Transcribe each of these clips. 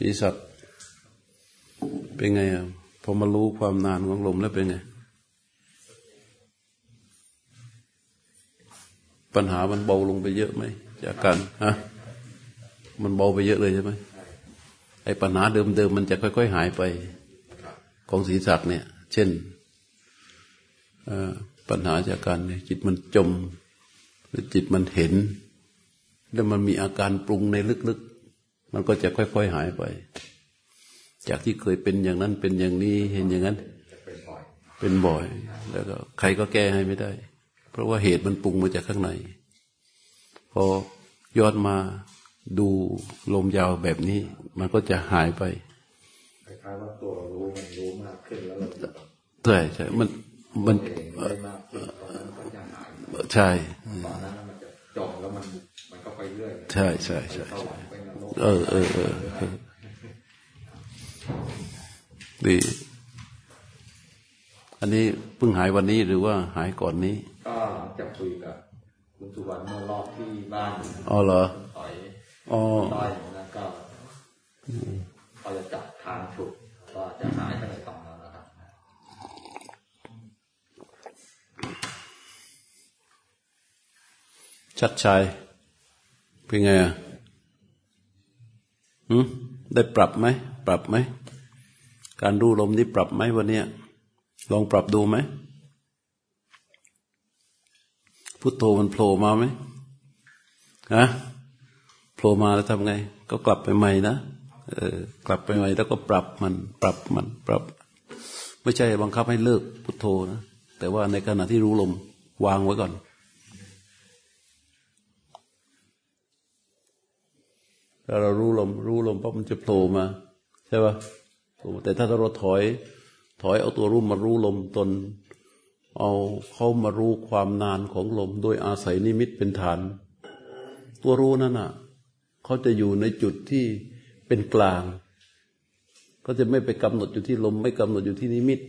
ศีรษะเป็นไงอะพอมารู้ความนานของลมแล้วเป็นไง ปัญหามันเบาลงไปเยอะไหมจากการฮะมันเบาไปเยอะเลยใช่ไหมไอ้ปัญหาเดิมๆมันจะค่อย ๆ หายไป ของศีรษะเนี่ย เช่นปัญหาจากการจิตมันจม หรือจิตมันเห็น แล้วมันมีอาการปรุงในลึก มันก็จะค่อยๆหายไป จากที่เคยเป็นอย่างนั้นเป็นอย่างนี้เห็นอย่างนั้น เป็นบ่อย แล้วก็ใครก็แก้ให้ไม่ได้ เพราะว่าเหตุมันปรุงมาจากข้างใน พอย้อนมาดูลมยาวแบบนี้ มันก็จะหายไปคล้ายๆว่าตัวรู้มันรู้มากขึ้นแล้วเราใช่ใช่มันมันใช่ตอนนั้นมันจะจบแล้วมันมันก็ไปเรื่อยใช่ใช่ใช่ เออเออเออดีอันนี้เพิ่งหายวันนี้หรือว่าหายก่อนนี้ ก็หลังจากคุยกับคุณสุวรรณเมื่อรอบที่บ้านอ๋อเหรอต่อยอ๋อต่อยแล้วก็พอจะจับทางถูกก็จะหายไปในตอนนั้นนะครับชัดชัยเป็นไงอะหืม ได้ปรับไหมปรับไหมการดูลมนี่ปรับไหมวันนี้ลองปรับดูไหมพุทโธมันโผล่มาไหมฮะโผล่มาแล้วทำไง ก็กลับไปใหม่นะเออกลับไปใหม่แล้วก็ปรับมัน ปรับมัน ปรับ ไม่ใช่บังคับให้เลิกพุทโธนะแต่ว่าในขณะที่รู้ลมวางไว้ก่อน ถ้าเรารู้ลมรู้ลมปั๊บมันจะโผล่มาใช่ปะแต่ถ้าเราถอย ถอยเอาตัวรู้มารู้ลมตน เอาเข้ามารู้ความนานของลม โดยอาศัยนิมิตเป็นฐาน ตัวรู้นั่นอะเขาจะอยู่ในจุดที่เป็นกลาง ก็จะไม่ไปกำหนดอยู่ที่ลม ไม่กำหนดอยู่ที่นิมิต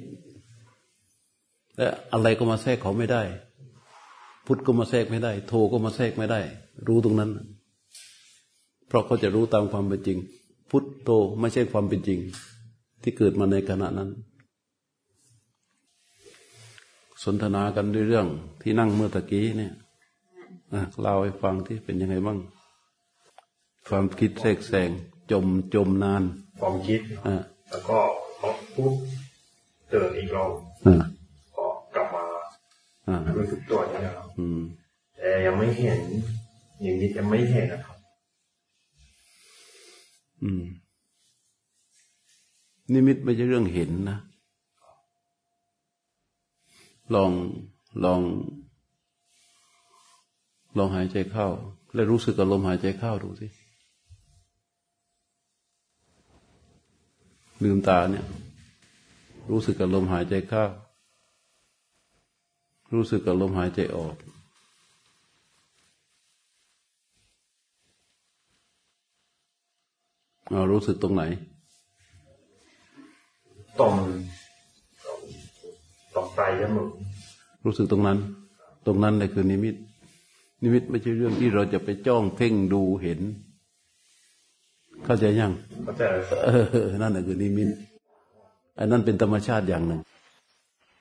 และอะไรก็มาแทรกเขาไม่ได้ พุทธก็มาแทรกไม่ได้ โทก็มาแทรกไม่ได้ รู้ตรงนั้น เพราะเขาจะรู้ตามความเป็นจริง พุทโธไม่ใช่ความเป็นจริง ที่เกิดมาในขณะนั้น สนทนากันด้วยเรื่องที่นั่งเมื่อตะกี้เนี่ยเล่าให้ฟังที่เป็นยังไงบ้าง ความคิดแทรกแซงจมจมนานความคิดอ่าแล้วก็พอปุ๊บเตือนอีกรอบก็กลับมารู้สึกตัวอย่างนี้ครับแต่ยังไม่เห็นอย่างนี้ยังไม่เห็นนะครับ อืม นิมิตไม่ใช่เรื่องเห็นนะ ลองลอง ลองหายใจเข้า แล้วรู้สึกกับลมหายใจเข้าดูสิลืมตาเนี่ย รู้สึกกับลมหายใจเข้า รู้สึกกับลมหายใจออก เรารู้สึกตรงไหนตรงตรงใจจมูกรู้สึกตรงนั้น ตรงนั้นเลยคือนิมิต นิมิตไม่ใช่เรื่องที่เราจะไปจ้องเพ่งดูเห็น เข้าใจยังเข้าใจเออนั่นแหละคือนิมิตอันนั้นเป็นธรรมชาติอย่างหนึ่ง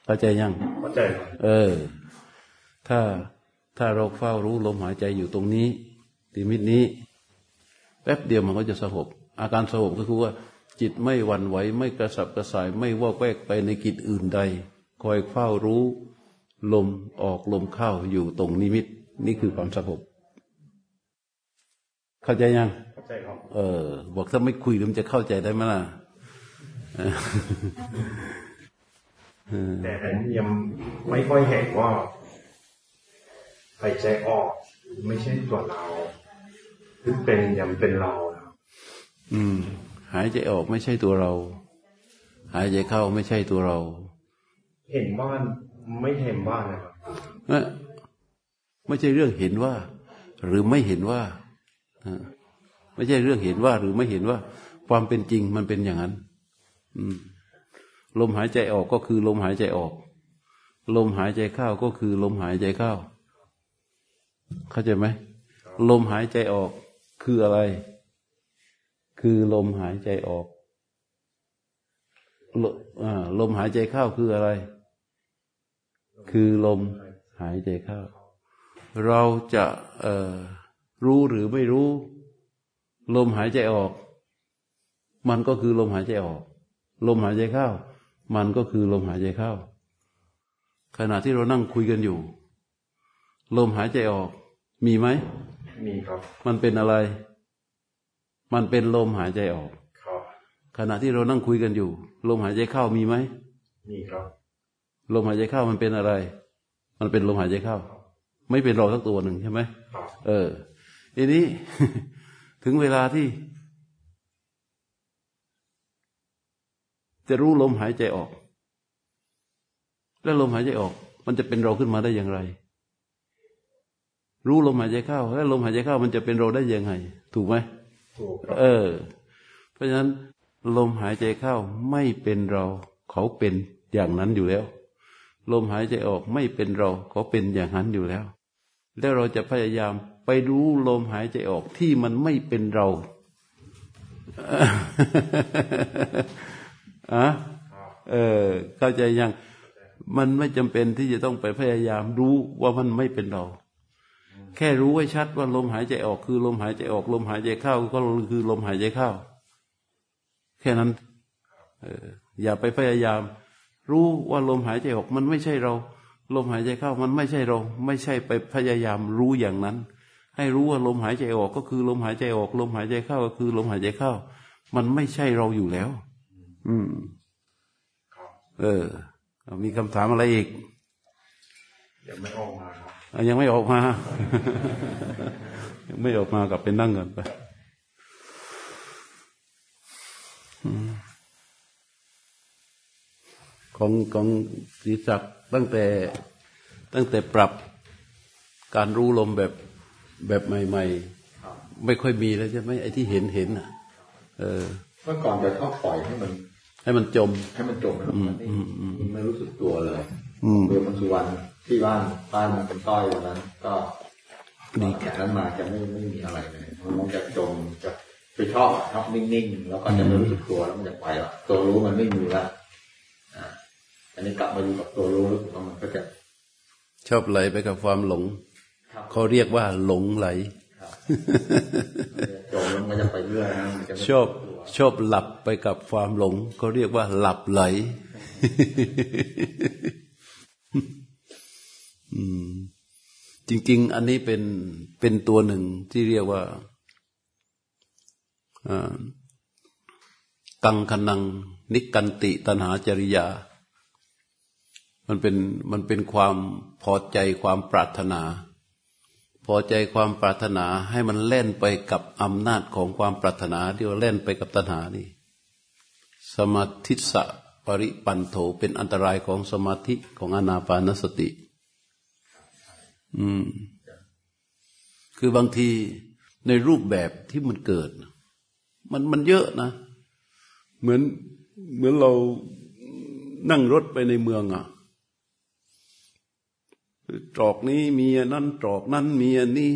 เข้าใจยังเข้าใจเออ ถ้าถ้าเราเฝ้ารู้ลมหายใจอยู่ตรงนี้นิมิตนี้ แป๊บเดียวมันก็จะสงบ อาการสงบก็คือว่าจิตไม่หวั่นไหวไม่กระสับกระส่ายไม่ว่าแวกไปในกิจอื่นใด คอยเฝ้ารู้ ลมออกลมเข้าอยู่ตรงนิมิต นี่คือความสงบเข้าใจยังเข้าใจครับเออ บอกถ้าไม่คุยมันจะเข้าใจได้ไหมล่ะแต่ผมยังไม่ค่อยเห็นว่าหายใจออก ไม่ใช่ตัวเราหรือเป็นยังเป็นเรา อืม หายใจออกไม่ใช่ตัวเรา หายใจเข้าไม่ใช่ตัวเรา เห็นบ้านไม่เห็นบ้านนะครับไม่ใช่เรื่องเห็นว่า หรือไม่เห็นว่าไม่ใช่เรื่องเห็นว่า หรือไม่เห็นว่า ความเป็นจริงมันเป็นอย่างนั้นลมหายใจออกก็คือ ลมหายใจออก ลมหายใจเข้าก็คือ ลมหายใจเข้า เข้าใจไหมลมหายใจออกคืออะไร คือลมหายใจออกลมหายใจเข้าคืออะไร คือลมหายใจเข้า เราจะรู้หรือไม่รู้ ลมหายใจออก มันก็คือลมหายใจออก ลมหายใจเข้า มันก็คือลมหายใจเข้า ขณะที่เรานั่งคุยกันอยู่ ลมหายใจออก มีไหมมีครับ มันเป็นอะไร มันเป็นลมหายใจออกขณะที่เรานั่งคุยกันอยู่ ลมหายใจเข้ามีไหมมีครับ ลมหายใจเข้ามันเป็นอะไร มันเป็นลมหายใจเข้า ไม่เป็นเราสักตัวหนึ่งใช่ไหมเออทีนี้ ถึงเวลาที่ จะรู้ลมหายใจออก แล้วลมหายใจออก มันจะเป็นเราขึ้นมาได้อย่างไร รู้ลมหายใจเข้า แล้วลมหายใจเข้ามันจะเป็นเราได้ยังไง ถูกไหมถูกครับ เออ เพราะฉะนั้นลมหายใจเข้าไม่เป็นเราเขาเป็นอย่างนั้นอยู่แล้ว ลมหายใจออกไม่เป็นเราเขาเป็นอย่างนั้นอยู่แล้ว แล้วเราจะพยายามไปรู้ลมหายใจออกที่มันไม่เป็นเราอะเออ เข้าใจยัง มันไม่จำเป็นที่จะต้องไปพยายามรู้ว่ามันไม่เป็นเรา แค่รู้ไว้ชัดว่าลมหายใจออกคือลมหายใจออก ลมหายใจเข้าก็คือลมหายใจเข้า แค่นั้นอย่าไปพยายาม รู้ว่าลมหายใจออกมันไม่ใช่เรา ลมหายใจเข้ามันไม่ใช่เรา ไม่ใช่ไปพยายามรู้อย่างนั้น ให้รู้ว่าลมหายใจออกก็คือลมหายใจออก ลมหายใจเข้าก็คือลมหายใจเข้า มันไม่ใช่เราอยู่แล้ว อืมเออ มีคำถามอะไรอีกยังไม่ออกมาครับ ยังไม่ออกมา ยังไม่ออกมากลับไปนั่งกันไปของของศีศักดิ์ตั้งแต่ตั้งแต่ปรับการรู้ลมแบบแบบใหม่ ๆ ไม่ค่อยมีแล้วใช่ไหมไอ้ที่เห็นเห็นอะ เออเมื่อก่อนจะชอบปล่อยให้มัน ให้มันจม ให้มันจมมันไม่ไม่รู้สึกตัวเลยเรือมันสุวรรณ ที่บ้านบ้านมันเป็นต้อยวันนั้น ก็ดีแค่นั้นมาจะไม่ไม่มีอะไรเลยมันจะจมจะไปชอบชอบนิ่งๆแล้วก็จะไม่รู้สึกตัวแล้วมันจะไปละตัวรู้มันไม่มีละอันนี้กลับมาอยู่กับตัวรู้แล้วมันก็จะชอบไหลไปกับความหลงเขาเรียกว่าหลงไหลจมแล้วมันจะไปเรื่อยชอบชอบหลับไปกับความหลงเขาเรียกว่าหลับไหล จริง ๆ อันนี้เป็นเป็นตัวหนึ่งที่เรียกว่าตังคนัง นิกันติตันหาจริยา มันเป็นมันเป็นความพอใจความปรารถนา พอใจความปรารถนาให้มันเล่นไปกับอำนาจของความปรารถนาที่ว่าเล่นไปกับตัณหานี่ สมาธิสะปริปันโถเป็นอันตรายของสมาธิของอนาปานสติ อืม คือบางทีในรูปแบบที่มันเกิด มันมันเยอะนะ เหมือนเหมือนเรานั่งรถไปในเมืองอะตรอกนี้มีนั่นตรอกนั้นมีอันนี้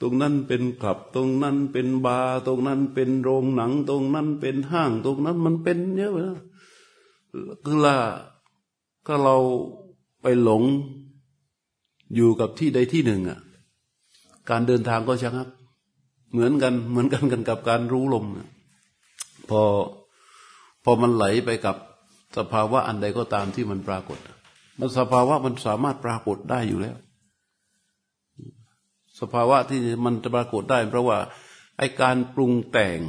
ตรงนั้นเป็นคลับ ตรงนั้นเป็นบาร์ตรงนั้นเป็นโรงหนัง ตรงนั้นเป็นห้าง ตรงนั้นมันเป็นเยอะเลยคือละก็เราไปหลง อยู่กับที่ใดที่หนึ่งอะ การเดินทางก็ชะงัก เหมือนกันเหมือนกันกันกับการรู้ลมพอพอมันไหลไปกับสภาวะอันใดก็ตามที่มันปรากฏ มันสภาวะมันสามารถปรากฏได้อยู่แล้ว สภาวะที่มันจะปรากฏได้ เพราะว่าไอการปรุงแต่ง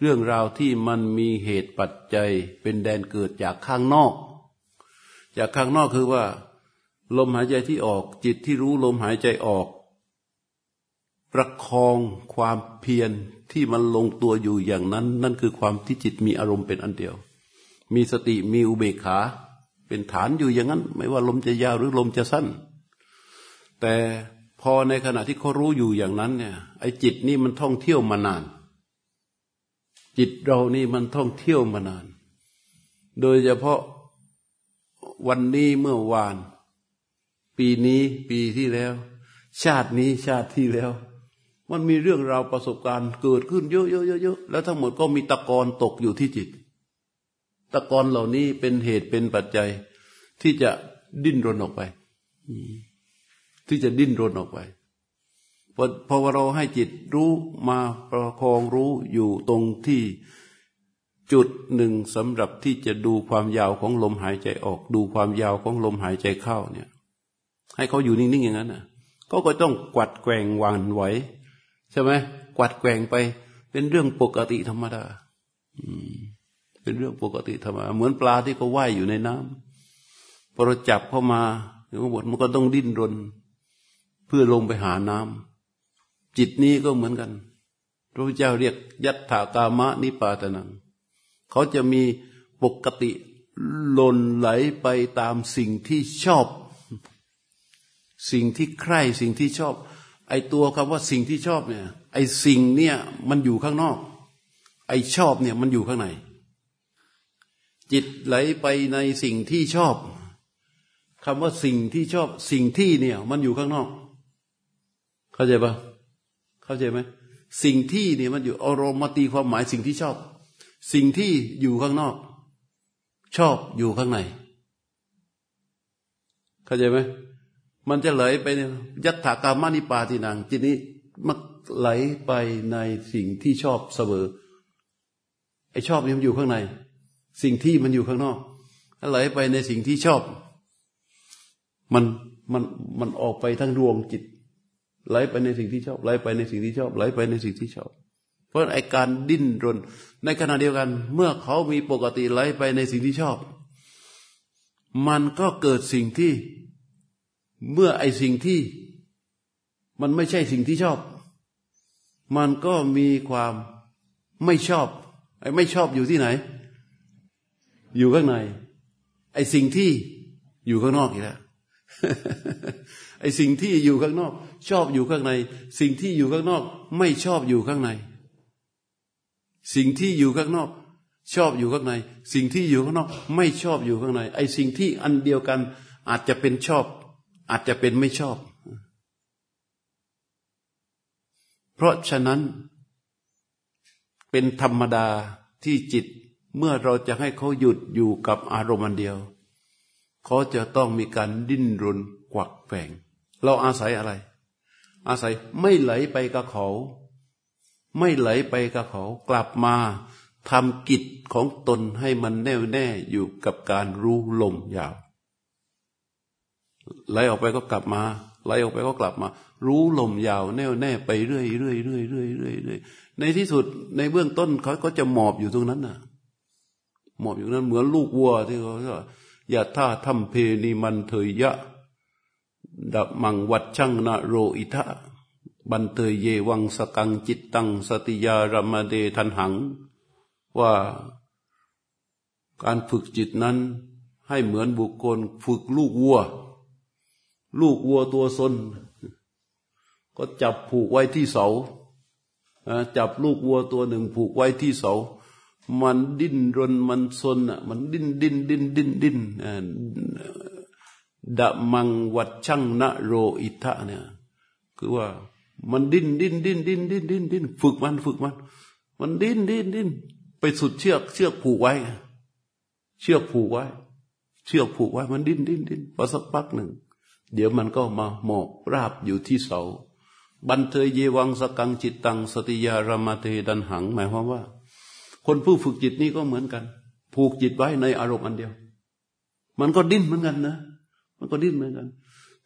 เรื่องราวที่มันมีเหตุปัจจัยเป็นแดนเกิดจากข้างนอก จากข้างนอกคือว่า ลมหายใจที่ออก จิตที่รู้ลมหายใจออก ประคองความเพียรที่มันลงตัวอยู่อย่างนั้น นั่นคือความที่จิตมีอารมณ์เป็นอันเดียว มีสติมีอุเบกขา เป็นฐานอยู่อย่างนั้น ไม่ว่าลมจะยาวหรือลมจะสั้น แต่พอในขณะที่เขารู้อยู่อย่างนั้นเนี่ยไอ้จิตนี่มันท่องเที่ยวมานาน จิตเรานี่มันท่องเที่ยวมานาน โดยเฉพาะวันนี้เมื่อวาน ปีนี้ปีที่แล้ว ชาตินี้ชาติที่แล้ว มันมีเรื่องราวประสบการณ์เกิดขึ้นเยอะๆๆแล้วทั้งหมดก็มีตะกอนตกอยู่ที่จิต ตะกอนเหล่านี้เป็นเหตุเป็นปัจจัย ที่จะดิ้นรนออกไปที่จะดิ้นรนออกไปพอพอเราให้จิตรู้มาประคองรู้อยู่ตรงที่จุดหนึ่งสำหรับที่จะดูความยาวของลมหายใจออก ดูความยาวของลมหายใจเข้าเนี่ย ให้เขาอยู่นิ่งๆอย่างนั้นนะเขาก็ต้องกวัดแกว่งวานไหวใช่ไหมกวัดแกว่งไป เป็นเรื่องปกติธรรมดาเป็นเรื่องปกติธรรมดาเหมือนปลาที่เขาว่ายอยู่ในน้ำพอเราจับเข้ามาหรือว่าบทมันก็ต้องดิ้นรน เพื่อลงไปหาน้ำจิตนี้ก็เหมือนกันพระพุทธเจ้าเรียกยัตถากามะนิปาตนังเขาจะมีปกติหล่นไหลไปตามสิ่งที่ชอบ สิ่งที่ใคร่สิ่งที่ชอบ ไอตัวคำว่าสิ่งที่ชอบเนี่ย ไอสิ่งเนี่ยมันอยู่ข้างนอก ไอชอบเนี่ยมันอยู่ข้างใน จิตไหลไปในสิ่งที่ชอบคำว่าสิ่งที่ชอบ สิ่งที่เนี่ย มันอยู่ข้างนอก เข้าใจปะเข้าใจไหมสิ่งที่เนี่ยมันอยู่อารมณ์มาตีความหมายสิ่งที่ชอบ สิ่งที่อยู่ข้างนอก ชอบอยู่ข้างใน เข้าใจไหม มันจะไหลไปยัตถากามานิปาทินังจิตนี้มันไหลไปในสิ่งที่ชอบเสมอไอชอบนี่มันอยู่ข้างใน สิ่งที่มันอยู่ข้างนอกไหลไปในสิ่งที่ชอบ มันมันมันออกไปทั้งดวงจิต ไหลไปในสิ่งที่ชอบ ไหลไปในสิ่งที่ชอบ ไหลไปในสิ่งที่ชอบ เพราะไอการดิ้นรน ในขณะเดียวกัน เมื่อเขามีปกติไหลไปในสิ่งที่ชอบ มันก็เกิดสิ่งที่ เมื่อไอสิ่งที่มันไม่ใช่สิ่งที่ชอบ มันก็มีความไม่ชอบ ไอไม่ชอบอยู่ที่ไหน อยู่ข้างใน ไอสิ่งที่อยู่ข้างนอกอีกแล้วไอสิ่งที่อยู่ข้างนอก ชอบอยู่ข้างใน สิ่งที่อยู่ข้างนอก ไม่ชอบอยู่ข้างใน สิ่งที่อยู่ข้างนอก ชอบอยู่ข้างใน สิ่งที่อยู่ข้างนอก ไม่ชอบอยู่ข้างใน ไอสิ่งที่อันเดียวกันอาจจะเป็นชอบ อาจจะเป็นไม่ชอบ เพราะฉะนั้น เป็นธรรมดาที่จิตเมื่อเราจะให้เขาหยุดอยู่กับอารมณ์เดียว เขาจะต้องมีการดิ้นรนกวักแฝงเราอาศัยอะไร อาศัยไม่ไหลไปกับเขา ไม่ไหลไปกับเขา กลับมาทำกิจของตนให้มันแน่วแน่อยู่กับการรู้ลมยาว ไหลออกไปก็กลับมาไหลออกไปก็กลับมา รู้ลมยาวแน่วแน่ไปเรื่อยเรื่อยเรื่อยเรื่อยเรื่อยเรื่อยในที่สุดในเบื้องต้นเขาก็จะหมอบอยู่ตรงนั้นน่ะ หมอบอยู่นั้นเหมือนลูกวัวที่เขาว่าอย่าท่าทำเพนีมันเถยยะ ดับมังวัดช่างนาโรอิทะบันเตยเยวังสกังจิตตังสติยารมเดทันหัง ว่าการฝึกจิตนั้นให้เหมือนบุคคลฝึกลูกวัว ลูกวัวตัวซนก็จับผูกไว้ที่เสาจับลูกวัวตัวหนึ่งผูกไว้ที่เสา มันดิ้นรนมันซนอะ มันดิ้นดิ้นดิ้นดิ้นดิ้นดะมังวัดช่างนโรอิทะเนี่ย คือว่ามันดิ้นดิ้นดิ้นดิ้นดิ้นดิ้นดิ้นฝึกมันฝึกมัน มันดิ้นดิ้นดิ้นไปสุดเชือก เชือกผูกไว้ เชือกผูกไว้ เชือกผูกไว้ มันดิ้นดิ้นดิ้นพอสักพักหนึ่ง เดี๋ยวมันก็มาหมอบราบอยู่ที่เสา บันเทยเยวังสกังจิตตัง สติยารมาเทดันหัง หมายความว่า คนผู้ฝึกจิตนี้ก็เหมือนกัน ผูกจิตไว้ในอารมณ์อันเดียว มันก็ดิ้นเหมือนกันนะ มันก็ดิ้นเหมือนกัน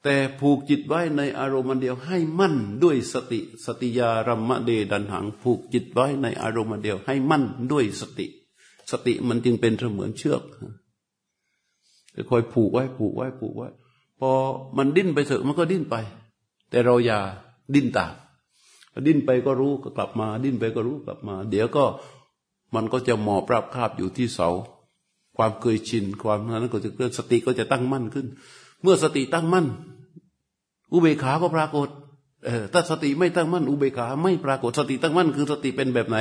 แต่ผูกจิตไว้ในอารมณ์อันเดียว ให้มั่นด้วยสติ สติยารัมะเดดันหัง ผูกจิตไว้ในอารมณ์อันเดียว ให้มั่นด้วยสติ สติมันจึงเป็นเสมือนเชือกคอยผูกไว้ผูกไว้ผูกไว้ พอมันดิ้นไปเถอะมันก็ดิ้นไป แต่เราอย่าดิ้นตามดิ้นไปก็รู้ก็กลับมา ดิ้นไปก็รู้กลับมา เดี๋ยวก็มันก็จะหมอบราบคาบอยู่ที่เสา ความเคยชินความนั้นก็จะเกิดสติก็จะตั้งมั่นขึ้น เมื่อสติตั้งมั่น อุเบกขาก็ปรากฏเออถ้าสติไม่ตั้งมั่นอุเบกขาไม่ปรากฏสติตั้งมั่นคือสติเป็นแบบไหน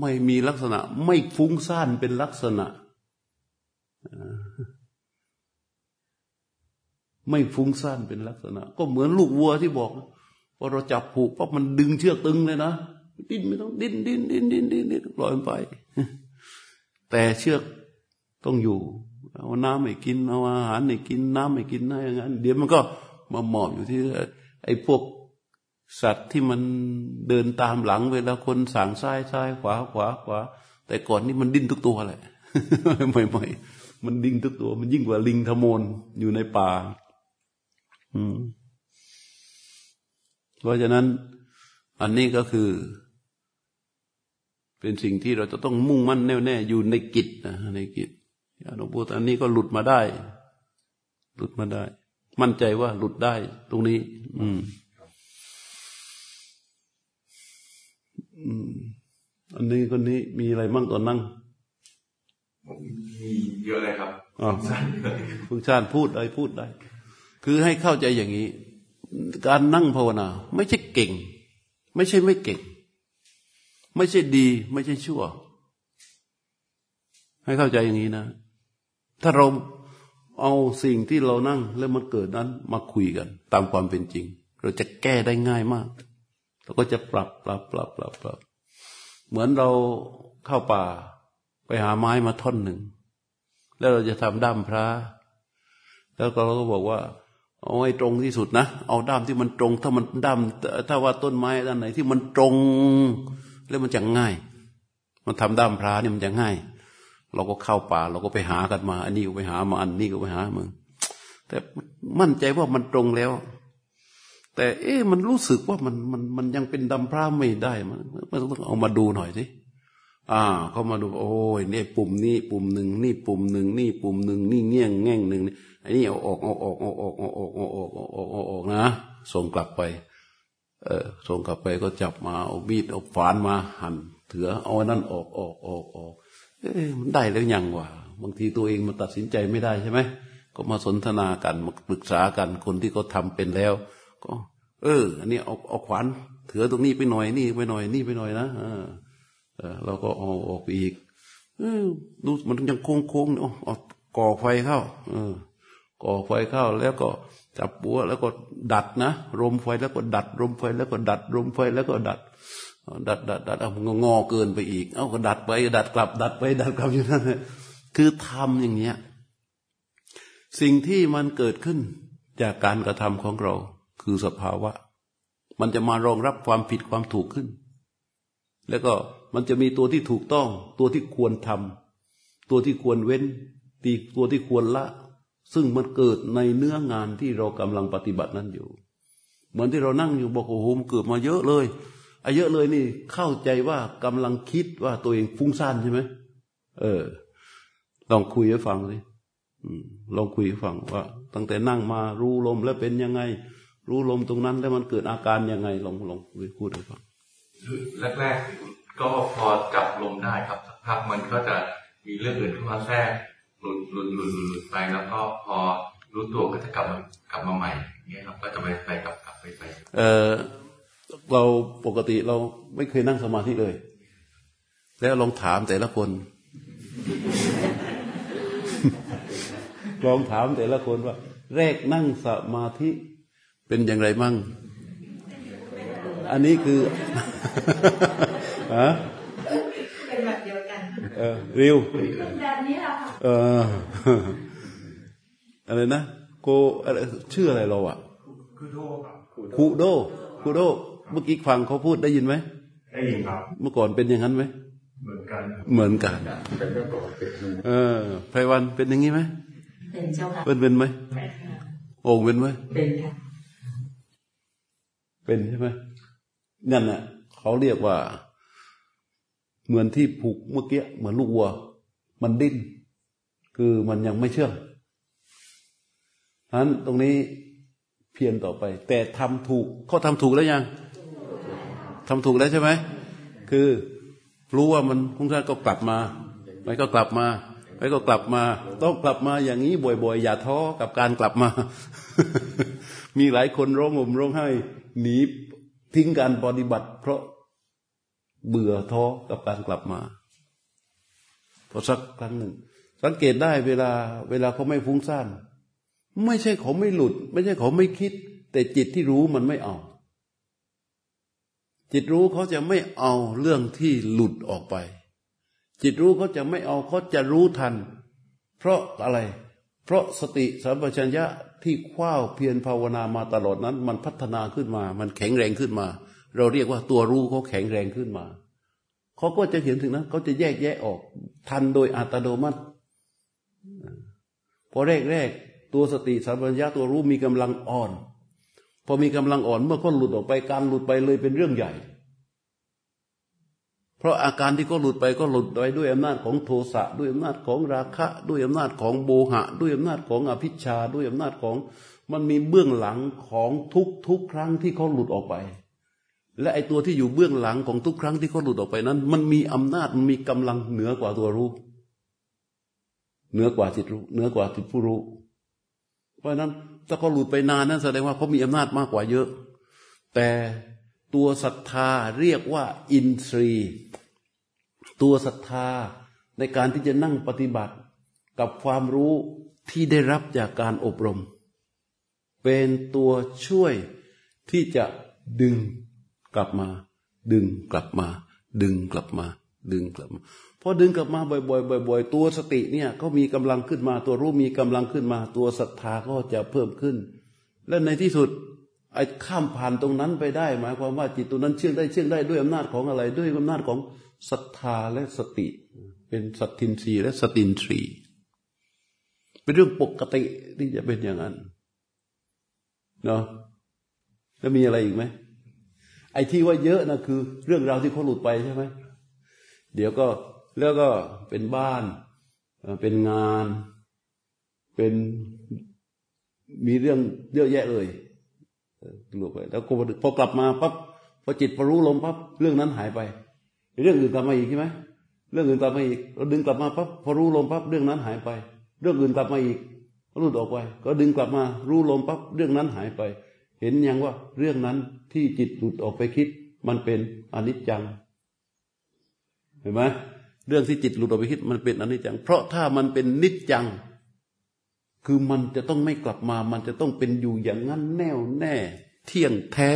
ไม่มีลักษณะ ไม่ฟุ้งซ่านเป็นลักษณะ ไม่ฟุ้งซ่านเป็นลักษณะ ก็เหมือนลูกวัวที่บอกพอเราจับผูกปั๊บมันดึงเชือกตึงเลยนะดิ้นไม่ต้องดิ้นดิ้นดิ้นดิ้นดิ้นดิ้นปล่อยมันไป แต่เชือกต้องอยู่ เอาน้ำไม่กินเอาอาหารไม่กินน้ำไม่กินนะอย่างนั้น เดี๋ยวมันก็มาหมอบอยู่ที่ ไอ้พวกสัตว์ที่มันเดินตามหลัง เวลาคนสั่งซ้ายซ้ายขวาขวาขวาแต่ก่อนนี้มันดิ้นทุกตัวแหละใหม่ๆมันดิ้นทุกตัว มันยิ่งกว่าลิงทมนอยู่ในป่า เพราะฉะนั้นอันนี้ก็คือ เป็นสิ่งที่เราจะต้องมุ่งมั่นแน่วแน่อยู่ในกิจนะในกิจหลวงปู่อันนี้ก็หลุดมาได้ หลุดมาได้ มั่นใจว่าหลุดได้ ตรงนี้ อืมอันนี้คนนี้มีอะไรมั่งตอนนั่งมีเยอะเลยครับอ๋อคุณชาติพูดได้พูดได้ คือให้เข้าใจอย่างนี้ การนั่งภาวนา ไม่ใช่เก่ง ไม่ใช่ไม่เก่ง ไม่ใช่ดี ไม่ใช่ชั่ว ให้เข้าใจอย่างนี้นะ ถ้าเราเอาสิ่งที่เรานั่งแล้วมันเกิดนั้นมาคุยกัน ตามความเป็นจริง เราจะแก้ได้ง่ายมากเราก็จะปรับปรับปรับปรับปรับเหมือนเราเข้าป่าไปหาไม้มาท่อนหนึ่ง แล้วเราจะทำด้ามพระ แล้วเราก็บอกว่า เอาให้ตรงที่สุดนะ เอาด้ามที่มันตรง ถ้ามันด้ามถ้าว่าต้นไม้ด้านไหนที่มันตรง แล้วมันจะง่าย มันทำด้ามพระนี่ยมันจะง่าย เราก็เข้าป่า เราก็ไปหากันมา อันนี้ก็ไปหามาอันนี้ก็ไปหามึงแต่มั่นใจว่ามันตรงแล้ว แต่ เอ๊ะมันรู้สึกว่ามันมันมันยังเป็นดำพร้าไม่ได้มันมันต้องเอามาดูหน่อยสิ อ่าเขามาดูโอ้ยเนี่ยปุ่มนี้ปุ่มหนึ่งนี่ปุ่มหนึ่งนี่ปุ่มหนึ่งนี่เงี้ยงแง่งหนึ่งอันนี้เอาออกเอาออกเอาออกเอาออกเอาออกเอาออกเอาออกนะส่งกลับไป เออส่งกลับไปก็จับมาเอามีดเอาฝานมาหั่นเถือเอานั่นออกออกออกออกเอ๊ะมันได้แล้วยังวะบางทีตัวเองมาตัดสินใจไม่ได้ใช่ไหมก็มาสนทนากันมาปรึกษากันคนที่เขาทาเป็นแล้ว ก็ เออ อันนี้เอาเอาขวานเถือตรงนี้ไปหน่อยนี่ไปหน่อยนี่ไปหน่อยนะเออ เราก็เอาออกอีกเออดูมันยังโค้งโค้งเนาะก่อไฟเข้าเออก่อไฟเข้าแล้วก็จับปัวแล้วก็ดัดนะรมไฟแล้วก็ดัดรมไฟแล้วก็ดัดรมไฟแล้วก็ดัดดัดดัดดัดเอางอเกินไปอีก เอาก็ดัดไป ดัดกลับ ดัดไป ดัดกลับอยู่นั่นคือทำอย่างเนี้ยสิ่งที่มันเกิดขึ้นจากการกระทำของเรา คือสภาวะ มันจะมารองรับความผิดความถูกขึ้น แล้วก็ มันจะมีตัวที่ถูกต้อง ตัวที่ควรทำตัวที่ควรเว้นตีตัวที่ควรละ ซึ่งมันเกิดในเนื้องานที่เรากำลังปฏิบัตินั้นอยู่ เหมือนที่เรานั่งอยู่บอกโอ้โหมันเกิดมาเยอะเลยไอ้เยอะเลยนี่เข้าใจว่ากำลังคิดว่าตัวเองฟุ้งซ่านใช่ไหมเออ ลองคุยให้ฟังสิลองคุยให้ฟังว่า ตั้งแต่นั่งมารู้ลมแล้วเป็นยังไง รู้ลมตรงนั้นแล้วมันเกิดอาการยังไง ลองลองพูดให้ฟังแรกๆ ก็พอจับลมได้ครับสักพักมันก็จะมีเรื่องอื่นเข้ามาแทรกหลุดหลุดหลุดหลุดไปแล้วก็พอรู้ตัวก็จะกลับมากลับมาใหม่เนี่ยครับก็จะไปไปกลับกลับไปไปเออเราปกติเราไม่เคยนั่งสมาธิเลย แล้วลองถามแต่ละคน ลองถามแต่ละคนว่า แรกนั่งสมาธิเป็นอย่างไรมั่ง อันนี้คือ อะเป็นแบบเดียวกันเออริวแบบนี้แหละค่ะเอออะไรนะโกอะไรชื่ออะไรเราอะคูโดคูโดคูโดเมื่อกี้ฟังเขาพูดได้ยินไหมได้ยินครับ เมื่อก่อนเป็นอย่างนั้นไหมเหมือนกันเหมือนกันเป็นเรื่องปกติเออไพรวันเป็นอย่างนี้ไหมเป็นเจ้าค่ะเป็นเป็นไหมโอ่งเป็นไหมเป็นค่ะเป็นใช่ไหมนั่นน่ะเขาเรียกว่า เหมือนที่ผูกเมื่อกี้เหมือนลูกวัว มันดิ้น คือมันยังไม่เชื่องนั้นตรงนี้เพียรต่อไป แต่ทำถูกเขาทำถูกแล้วยังทำถูกแล้วใช่ไหมคือรู้ว่ามันพุ่งซ่านก็กลับมาไปก็กลับมาไปก็กลับมา ต้องกลับมาอย่างนี้บ่อยๆ อย่าท้อกับการกลับมา มีหลายคนร้องห่มร้องไห้หนีทิ้งการปฏิบัติ เพราะ เบื่อท้อกับการกลับมา พอสักครั้งหนึ่ง สังเกตได้เวลา เวลาเขาไม่ฟุ้งซ่านไม่ใช่เขาไม่หลุด ไม่ใช่เขาไม่คิด แต่จิตที่รู้มันไม่ออกจิตรู้เขาจะไม่เอาเรื่องที่หลุดออกไป จิตรู้เขาจะไม่เอาเขาจะรู้ทัน เพราะอะไร เพราะสติสัมปชัญญะที่คว้าวเพียรภาวนามาตลอดนั้น มันพัฒนาขึ้นมา มันแข็งแรงขึ้นมา เราเรียกว่าตัวรู้เขาแข็งแรงขึ้นมา เขาก็จะเห็นถึงนั้นเขาจะแยกแยะออก ทันโดยอัตโนมัติ พอแรกแรกตัวสติสัมปชัญญะตัวรู้มีกำลังอ่อน พอมีกำลังอ่อนเมื่อเขาหลุดออกไปการหลุดไปเลยเป็นเรื่องใหญ่ เพราะอาการที่เขาหลุดไปก็หลุดไปด้วยอำนาจของโทสะด้วยอำนาจของราคะ ด้วยอำนาจของโบหะ ด้วยอำนาจของอภิชาด้วยอำนาจของมันมีเบื้องหลังของทุกทุกครั้งที่เขาหลุดออกไป และไอตัวที่อยู่เบื้องหลังของทุกครั้งที่เขาหลุดออกไปนั้น มันมีอำนาจมันมีกำลังเหนือกว่าตัวรู้ เหนือกว่าจิตรู้ เหนือกว่าจิตผู้รู้ เพราะนั้นถ้าเขาหลุดไปนานนั้นแสดงว่าเขามีอำนาจมากกว่าเยอะ แต่ตัวศรัทธาเรียกว่า อินทรีย์ตัวศรัทธาในการที่จะนั่งปฏิบัติกับความรู้ที่ได้รับจากการอบรม เป็นตัวช่วยที่จะดึง กลับมา ดึงกลับมา ดึงกลับมา ดึงกลับมาพอดึงกลับมาบ่อยๆบ่อยๆตัวสติเนี่ยก็มีกำลังขึ้นมา ตัวรู้มีกำลังขึ้นมา ตัวศรัทธาก็จะเพิ่มขึ้น และในที่สุดไอ้ข้ามผ่านตรงนั้นไปได้ หมายความว่าจิตตัวนั้นเชื่องได้เชื่องได้ด้วยอำนาจของอะไร ด้วยอำนาจของศรัทธาและสติ เป็นสัตทินรีและสตินทรีเป็นเรื่องปกติที่จะเป็นอย่างนั้นเนาะแล้วมีอะไรอีกไหม ไอ้ที่ว่าเยอะนะคือ เรื่องราวที่เขาหลุดไปใช่ไหมเดี๋ยวก็แล้วก็เป็นบ้านเป็นงานเป็นมีเรื่องเยอะแยะเลยหลุดไป แล้วพอกลับมาปั๊บพอจิตพอรู้ลมปั๊บเรื่องนั้นหายไป เรื่องอื่นกลับมาอีกใช่ไหมเรื่องอื่นกลับมาอีกเราดึงกลับมาปั๊บพอรู้ลมปั๊บเรื่องนั้นหายไป เรื่องอื่นกลับมาอีกก็หลุดออกไป ก็ดึงกลับมารู้ลมปั๊บเรื่องนั้นหายไป เห็นยังว่าเรื่องนั้นที่จิตหลุดออกไปคิด มันเป็นอนิจจัง เห็นไหมเรื่องที่จิตหลุดออกไปคิดมันเป็นอนิจจัง เพราะถ้ามันเป็นนิจจัง คือมันจะต้องไม่กลับมา มันจะต้องเป็นอยู่อย่างนั้นแน่วแน่ เที่ยงแท้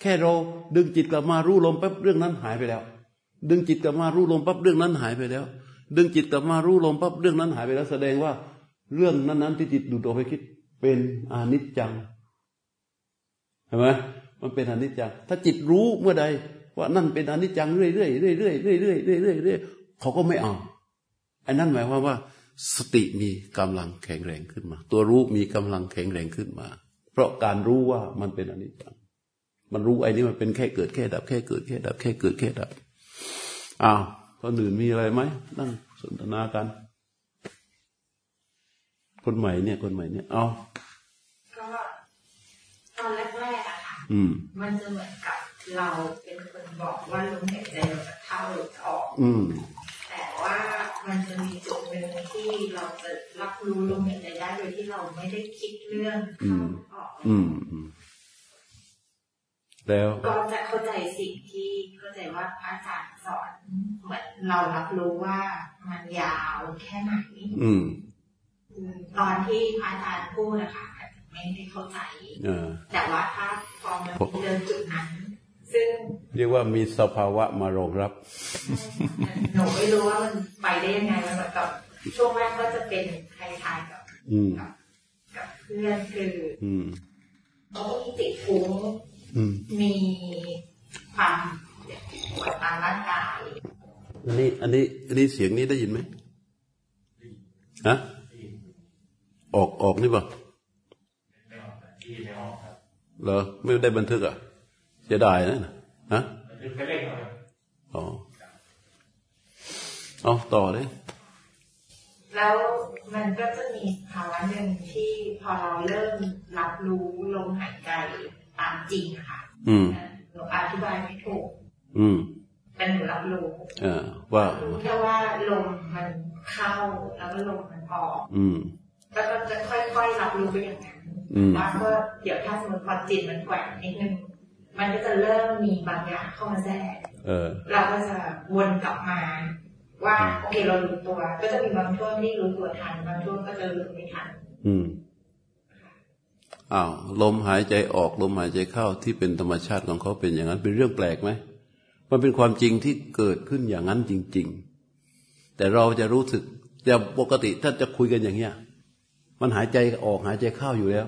แค่เราดึงจิตกลับมารู้ลมปั๊บเรื่องนั้นหายไปแล้ว ดึงจิตกลับมารู้ลมปั๊บเรื่องนั้นหายไปแล้ว ดึงจิตกลับมารู้ลมปั๊บเรื่องนั้นหายไปแล้ว แสดงว่า เรื่องนั้นๆที่จิตหลุดออกไปคิด เป็นอนิจจัง เห็นไหมมันเป็นอนิจจัง ถ้าจิตรู้เมื่อใด ว่านั่นเป็นอนิจจังเรื่อยๆเรื่อยๆเรื่อยๆเรื่อยๆเรื่อยๆเรื่อยๆเขาก็ไม่เอาอันนั้นหมายความว่า สติมีกำลังแข็งแรงขึ้นมา ตัวรู้มีกำลังแข็งแรงขึ้นมา เพราะการรู้ว่ามันเป็นอนิจจัง มันรู้ไอ้นี่มันเป็นแค่เกิดแค่ดับแค่เกิดแค่ดับแค่เกิดแค่ดับอ้าวคนอื่นมีอะไรไหมนั่งสนทนากัน คนใหม่เนี่ยคนใหม่เนี่ยเอา ตอนแรกๆอะค่ะมันจะเหมือนกับเราเป็นคนบอกว่าลมหายใจเราจะเข้าหรือจะออกแต่ว่ามันจะมีจุดหนึ่งที่เราจะรับรู้ลมหายใจได้โดยที่เราไม่ได้คิดเรื่องเข้าออกแล้วก็จะเข้าใจสิ่งที่เข้าใจว่าพระอาจารย์สอนเหมือนเรารับรู้ว่ามันยาวแค่ไหนตอนที่พระอาจารย์พูดนะคะ ไม่ได้เข้าใจแต่ว่าถ้าพอมันเดินจุดนั้น ซึ่งเรียกว่ามีสภาวะมารองรับ หนูไม่รู้ว่ามันไปได้ยังไงมันแบบกับช่วงแรกก็จะเป็นคล้ายๆกับกับเพื่อนคือเขามีติดฟุ้งมีความปวดตามร่างกายอันนี้ อันนี้ อันนี้เสียงนี้ได้ยินไหมฮะออกออกนี่ป่ะ เหรอไม่ได้บันทึกอะจะได้นะฮะอ๋อเอาต่อเลยแล้วมันก็จะมีภาวะหนึ่งที่พอเราเริ่มรับรู้ลมหายใจตามจริงค่ะหนูอธิบายไม่ถูก อืมเป็นหนูรับรู้อ่าว่าแค่ว่าลมมันเข้าแล้วก็ลมมันออก อืม แล้วก็จะค่อยๆรับรู้ไปอย่างนั้นว่าก็เดี๋ยวถ้าสมมติพอจิตมันแกว่งนิดนึงมันก็จะเริ่มมีบางอย่างเข้ามาแทรกเราก็จะวนกลับมา ว่าโอเคเรารู้ตัว ก็จะมีบางช่วงที่รู้ตัวทัน บางช่วงก็จะรู้ไม่ทัน อืมอ้าวลมหายใจออกลมหายใจเข้าที่เป็นธรรมชาติของเขาเป็นอย่างนั้นเป็นเรื่องแปลกไหมมันเป็นความจริงที่เกิดขึ้นอย่างนั้นจริง ๆ แต่เราจะรู้สึกจะปกติถ้าจะคุยกันอย่างเงี้ย มันหายใจออกหายใจเข้าอยู่แล้ว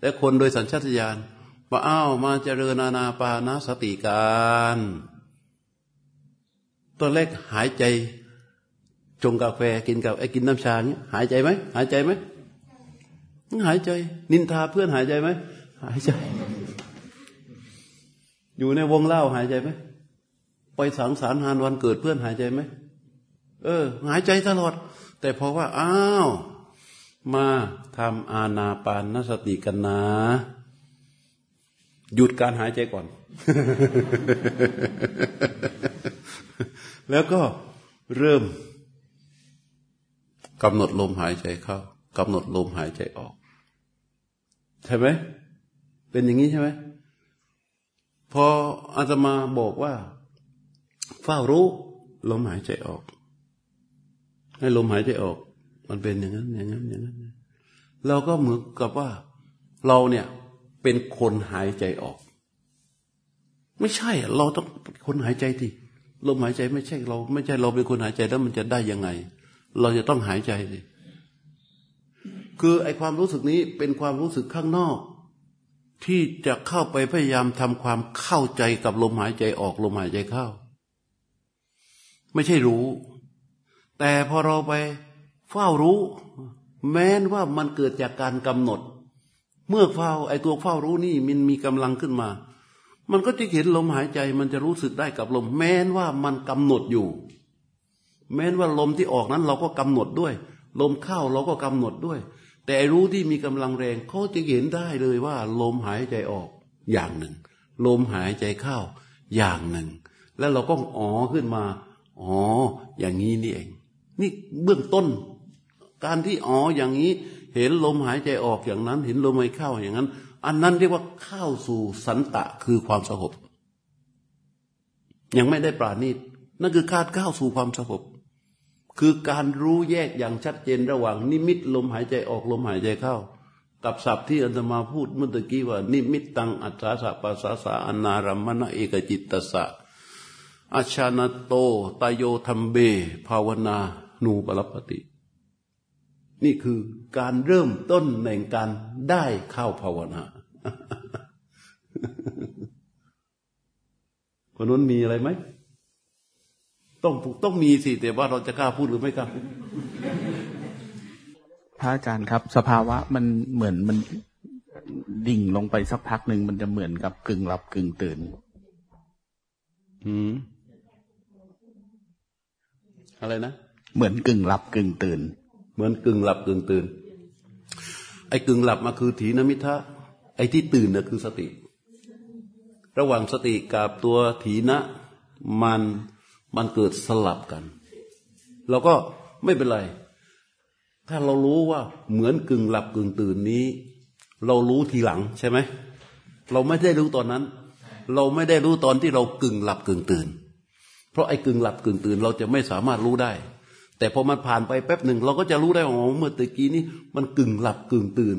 แต่คนโดยสัญชาตญาณว่าอ้าวมาเจริญนานาปานาสติการตอนแรกหายใจชงกาแฟกินกาแฟกินน้ำชาเนี้ยหายใจไหมหายใจไหมหายใจ นินทาเพื่อนหายใจไหมหายใจ อยู่ในวงเล่าหายใจไหมไปสังสารหานวันเกิดเพื่อนหายใจไหมเออ หายใจตลอด แต่พอว่า อ้าว มาทำอาณาปานสติกันนะหยุดการหายใจก่อน แล้วก็เริ่มกำหนดลมหายใจเข้ากำหนดลมหายใจออก ใช่ไหม เป็นอย่างนี้ใช่ไหม พออาตมาบอกว่า เฝ้ารู้ ลมหายใจออก ให้ลมหายใจออก มันเป็นอย่างนั้น อย่างนั้นอย่างนั้นเราก็เหมือนกับว่า เราเนี่ยเป็นคนหายใจออก ไม่ใช่ เราต้องคนหายใจที่ลมหายใจไม่ใช่เรา ไม่ใช่เราเป็นคนหายใจแล้วมันจะได้ยังไง เราจะต้องหายใจสิคือไอความรู้สึกนี้เป็นความรู้สึกข้างนอก ที่จะเข้าไปพยายามทำความเข้าใจกับลมหายใจออกลมหายใจเข้า ไม่ใช่รู้ แต่พอเราไป เฝ้ารู้ แม้นว่ามันเกิดจากการกำหนด เมื่อเฝ้าไอตัวเฝ้ารู้นี่มันมีกำลังขึ้นมา มันก็จะเห็นลมหายใจมันจะรู้สึกได้กับลม แม้นว่ามันกำหนดอยู่ แม้นว่าลมที่ออกนั้นเราก็กำหนดด้วย ลมเข้าเราก็กำหนดด้วย แต่รู้ที่มีกำลังแรงเขาจะเห็นได้เลยว่า ลมหายใจออกอย่างหนึ่ง ลมหายใจเข้าอย่างหนึ่ง แล้วเราก็อ๋อขึ้นมา อ๋อ อย่างนี้นี่เอง นี่เบื้องต้น การที่อ๋ออย่างนี้เห็นลมหายใจออกอย่างนั้น เห็นลมหายเข้าอย่างนั้น อันนั้นเรียกว่าเข้าสู่สันตะคือความสงบยังไม่ได้ปราณีตนั่นคือการเข้าสู่ความสงบคือการรู้แยกอย่างชัดเจนระหว่าง นิมิตลมหายใจออกลมหายใจเข้า กับศัพท์ที่อันตมาพูดเมื่อกี้ว่า นิมิตตังอัศสะปัสสะสะอนารมณะเอกจิตตสะอาชานโตตโยธรรมเบ ภาวนา นูปรปติ นี่คือการเริ่มต้นในการได้เข้าภาวนาคนนู้นมีอะไรไหมต้องต้องมีสิแต่ว่าเราจะกล้าพูดหรือไม่กล้าพูดพระอาจารย์ครับ สภาวะมันเหมือนมันดิ่งลงไปสักพักหนึ่งมันจะเหมือนกับกึ่งหลับกึ่งตื่นอืมอะไรนะ เหมือนกึ่งหลับกึ่งตื่น เหมือนกึ่งหลับกึ่งตื่น ไอ้กึ่งหลับมาคือถีนมิทะ ไอ้ที่ตื่นน่ะคือสติ ระหว่างสติกับตัวถีนะมันมันเกิดสลับกันเราก็ไม่เป็นไร ถ้าเรารู้ว่าเหมือนกึ่งหลับกึ่งตื่นนี้ เรารู้ทีหลังใช่ไหม เราไม่ได้รู้ตอนนั้น เราไม่ได้รู้ตอนที่เรากึ่งหลับกึ่งตื่น เพราะไอ้กึ่งหลับกึ่งตื่น เราจะไม่สามารถรู้ได้ แต่พอมันผ่านไปแป๊บหนึ่งเราก็จะรู้ได้ว่าเมื่อตะกี้นี้มันกึ่งหลับกึ่งตื่น